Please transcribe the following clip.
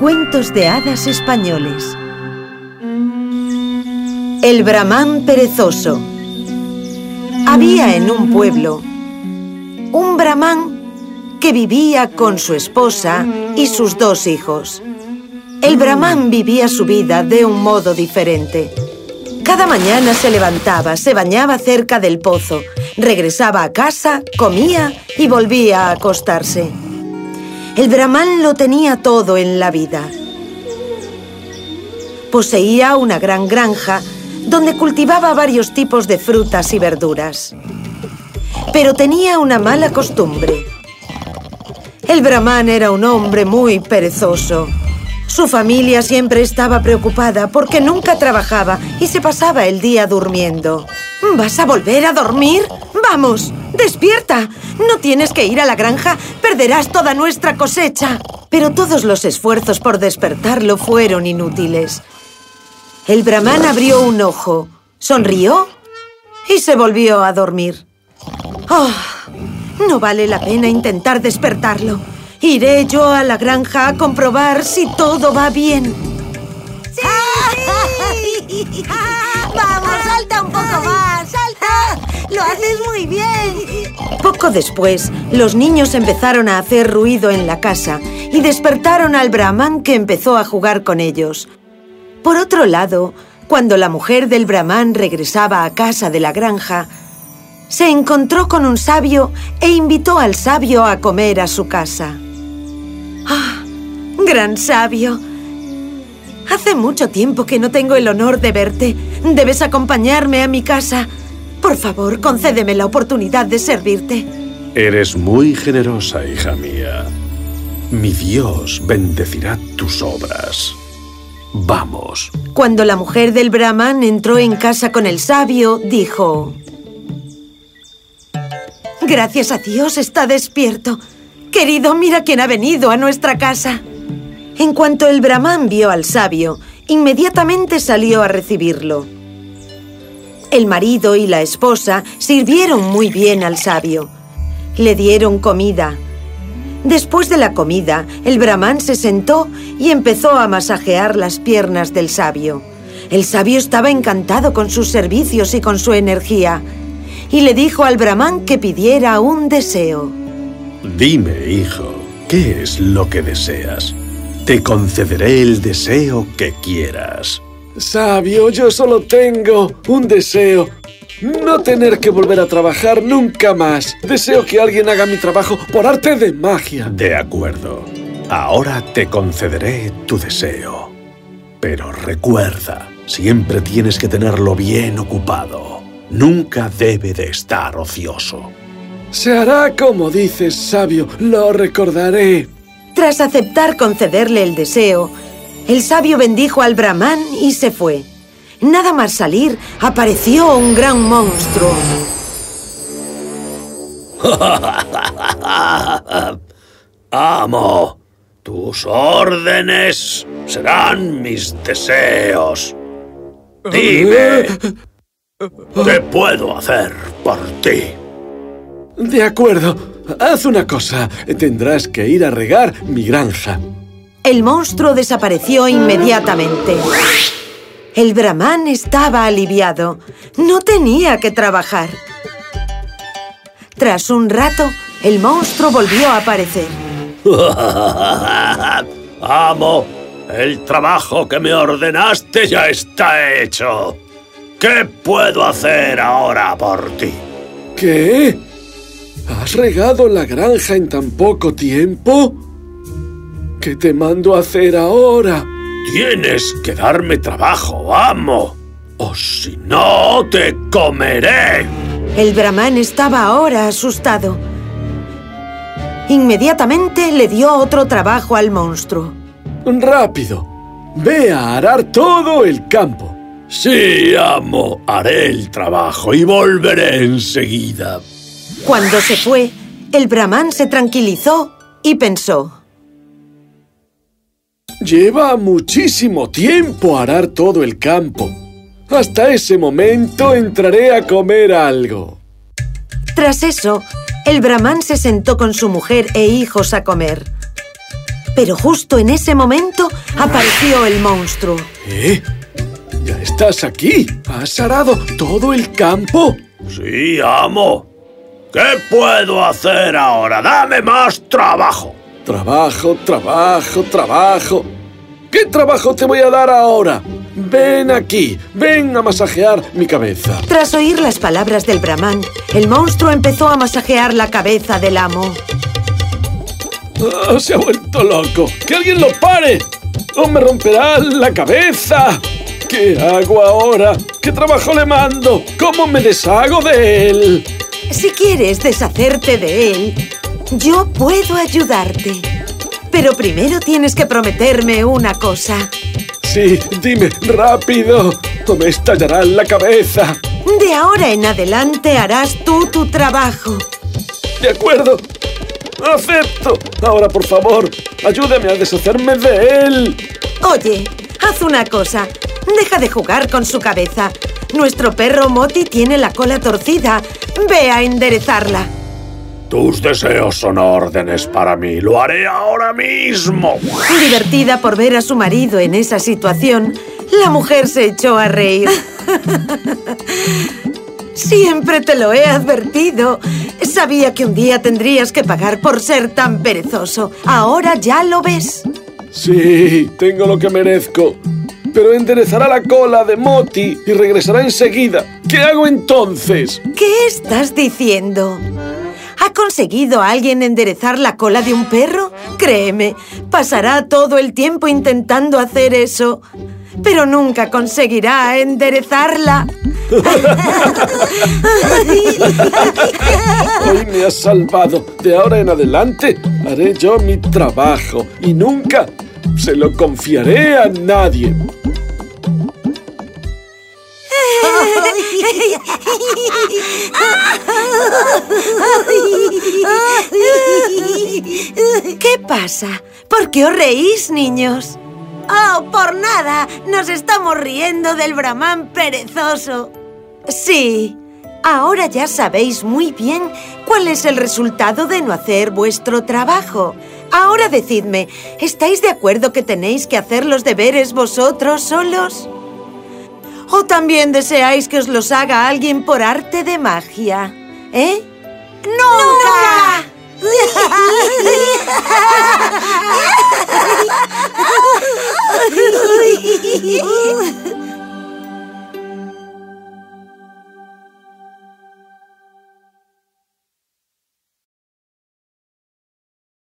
Cuentos de hadas españoles El Brahman perezoso Había en un pueblo un Brahman que vivía con su esposa y sus dos hijos. El Brahman vivía su vida de un modo diferente. Cada mañana se levantaba, se bañaba cerca del pozo, regresaba a casa, comía y volvía a acostarse. El Brahman lo tenía todo en la vida. Poseía una gran granja donde cultivaba varios tipos de frutas y verduras. Pero tenía una mala costumbre. El Brahman era un hombre muy perezoso. Su familia siempre estaba preocupada porque nunca trabajaba y se pasaba el día durmiendo. ¿Vas a volver a dormir? ¡Vamos! ¡Despierta! No tienes que ir a la granja, perderás toda nuestra cosecha. Pero todos los esfuerzos por despertarlo fueron inútiles. El brahman abrió un ojo, sonrió y se volvió a dormir. ¡Oh! No vale la pena intentar despertarlo. Iré yo a la granja a comprobar si todo va bien. ¡Sí! ¡Vamos, salta un poco más! ¡Salta! ¡Lo haces muy bien! Poco después, los niños empezaron a hacer ruido en la casa y despertaron al brahman que empezó a jugar con ellos. Por otro lado, cuando la mujer del brahman regresaba a casa de la granja, se encontró con un sabio e invitó al sabio a comer a su casa. ¡Ah! ¡Gran sabio! Hace mucho tiempo que no tengo el honor de verte. Debes acompañarme a mi casa. Por favor, concédeme la oportunidad de servirte. Eres muy generosa, hija mía. Mi Dios bendecirá tus obras. Vamos. Cuando la mujer del brahman entró en casa con el sabio, dijo... Gracias a Dios está despierto. Querido, mira quién ha venido a nuestra casa. En cuanto el brahman vio al sabio, inmediatamente salió a recibirlo. El marido y la esposa sirvieron muy bien al sabio. Le dieron comida. Después de la comida, el brahman se sentó y empezó a masajear las piernas del sabio. El sabio estaba encantado con sus servicios y con su energía y le dijo al brahman que pidiera un deseo. Dime, hijo, ¿qué es lo que deseas? Te concederé el deseo que quieras. Sabio, yo solo tengo un deseo. No tener que volver a trabajar nunca más. Deseo que alguien haga mi trabajo por arte de magia. De acuerdo. Ahora te concederé tu deseo. Pero recuerda, siempre tienes que tenerlo bien ocupado. Nunca debe de estar ocioso. Se hará como dices, sabio. Lo recordaré. Tras aceptar concederle el deseo, el sabio bendijo al brahman y se fue. Nada más salir, apareció un gran monstruo. Amo, tus órdenes serán mis deseos. Dime, ¿qué puedo hacer por ti? De acuerdo. Haz una cosa. Tendrás que ir a regar mi granja. El monstruo desapareció inmediatamente. El brahman estaba aliviado. No tenía que trabajar. Tras un rato, el monstruo volvió a aparecer. Amo, el trabajo que me ordenaste ya está hecho. ¿Qué puedo hacer ahora por ti? ¿Qué? ¿Has regado la granja en tan poco tiempo? ¿Qué te mando a hacer ahora? Tienes que darme trabajo, amo. O si no, te comeré. El brahman estaba ahora asustado. Inmediatamente le dio otro trabajo al monstruo. ¡Rápido! Ve a arar todo el campo. Sí, amo. Haré el trabajo y volveré enseguida. Cuando se fue, el brahman se tranquilizó y pensó. Lleva muchísimo tiempo arar todo el campo. Hasta ese momento entraré a comer algo. Tras eso, el brahman se sentó con su mujer e hijos a comer. Pero justo en ese momento apareció el monstruo. ¿Eh? ¿Ya estás aquí? ¿Has arado todo el campo? Sí, amo. ¿Qué puedo hacer ahora? ¡Dame más trabajo! Trabajo, trabajo, trabajo. ¿Qué trabajo te voy a dar ahora? Ven aquí, ven a masajear mi cabeza. Tras oír las palabras del brahman, el monstruo empezó a masajear la cabeza del amo. Oh, se ha vuelto loco. ¡Que alguien lo pare! ¡O me romperá la cabeza! ¿Qué hago ahora? ¿Qué trabajo le mando? ¿Cómo me deshago de él? Si quieres deshacerte de él, yo puedo ayudarte. Pero primero tienes que prometerme una cosa. Sí, dime, rápido. O me estallará la cabeza. De ahora en adelante harás tú tu trabajo. De acuerdo. Acepto. Ahora, por favor, ayúdame a deshacerme de él. Oye, haz una cosa. Deja de jugar con su cabeza. Nuestro perro Moti tiene la cola torcida. Ve a enderezarla. Tus deseos son órdenes para mí. Lo haré ahora mismo. Divertida por ver a su marido en esa situación, la mujer se echó a reír. Siempre te lo he advertido. Sabía que un día tendrías que pagar por ser tan perezoso. Ahora ya lo ves. Sí, tengo lo que merezco. Pero enderezará la cola de Moti y regresará enseguida. ¿Qué hago entonces? ¿Qué estás diciendo? ¿Ha conseguido alguien enderezar la cola de un perro? Créeme, pasará todo el tiempo intentando hacer eso, pero nunca conseguirá enderezarla. Hoy me has salvado. De ahora en adelante haré yo mi trabajo y nunca se lo confiaré a nadie. ¿Qué pasa? ¿Por qué os reís, niños? Oh, por nada. Nos estamos riendo del brahman perezoso. Sí. Ahora ya sabéis muy bien cuál es el resultado de no hacer vuestro trabajo. Ahora decidme, ¿estáis de acuerdo que tenéis que hacer los deberes vosotros solos? ¿O también deseáis que os los haga alguien por arte de magia? ¿Eh? ¡Nunca!